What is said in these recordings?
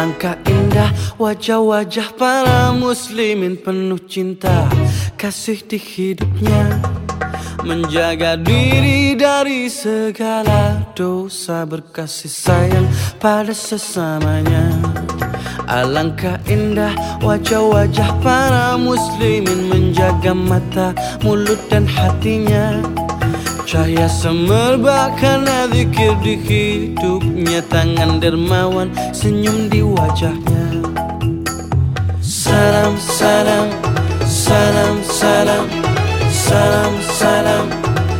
Alangkah indah wajah-wajah para muslimin penuh cinta. Kasih di hidupnya Menjaga diri dari segala dosa Berkasih sayang pada sesamanya. Alangkah indah wajah-wajah para muslimin Menjaga mata, mulut dan hatinya Cahaya semerbak karena zikir di hidupnya. Tangan dermawan senyum di wajahnya. Salam, salam, salam, salam Salam, salam,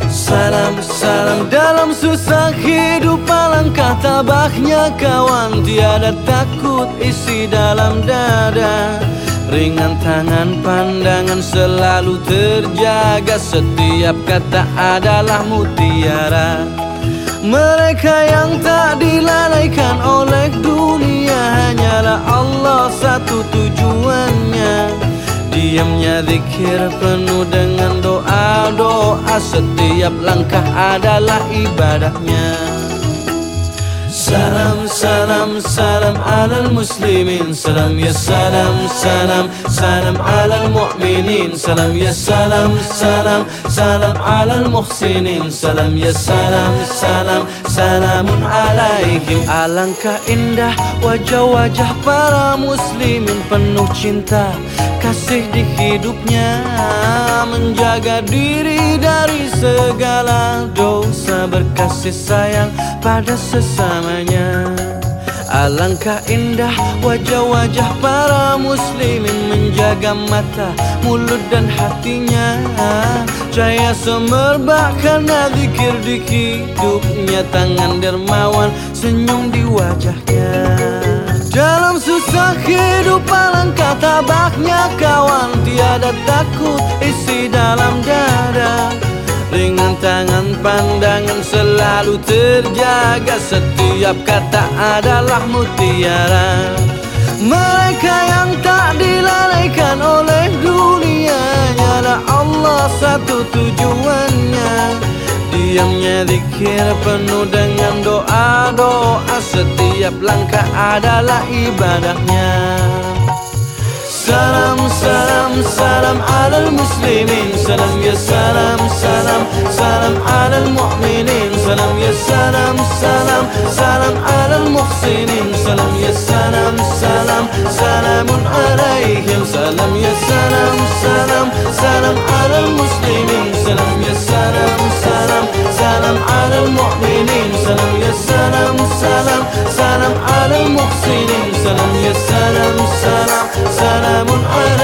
salam, salam. Dalam susah hidup alangkah tabahnya kawan. Tiada takut isi dalam dada Ringan tangan pandangan selalu terjaga. Setiap kata adalah mutiara. Mereka yang tak dilalaikan oleh dunia Hanyalah Allah satu tujuannya. Diamnya zikir penuh dengan doa-doa. Setiap langkah adalah ibadahnya Salam, salam, alal muslimin. Salam ya salam, salam, salam alal mu'minin. Salam ya salam, salam, salam alal muhsinin. Salam ya salam, salam, salamun alaihim Alangkah indah wajah-wajah para muslimin. Penuh cinta, kasih di hidupnya. Menjaga diri dari segala dosa Berkasih sayang pada sesamanya. Alangkah indah wajah-wajah para muslimin Menjaga mata, mulut dan hatinya. Cahaya semerbak karena zikir di hidupnya Tangan dermawan senyum di wajahnya. Dalam susah hidup alangkah tabaknya kawan Tiada takut isi dalam tangan pandangan selalu terjaga. Setiap kata adalah mutiara. Mereka yang tak dilalaikan oleh dunia Nyala Allah satu tujuannya. Diamnya zikir penuh dengan doa-doa. Setiap langkah adalah ibadahnya سلام على المسلمين. سلام يا سلام سلام سلام على المؤمنين. سلام يا سلام سلام سلام على المحسنين. سلام يا سلام سلام سلام عليهم. سلام يا سلام سلام سلام على المسلمين. سلام يا سلام سلام سلام على المؤمنين. سلام يا سلام سلام سلام على المحسنين. سلام يا سلام سلام سلام على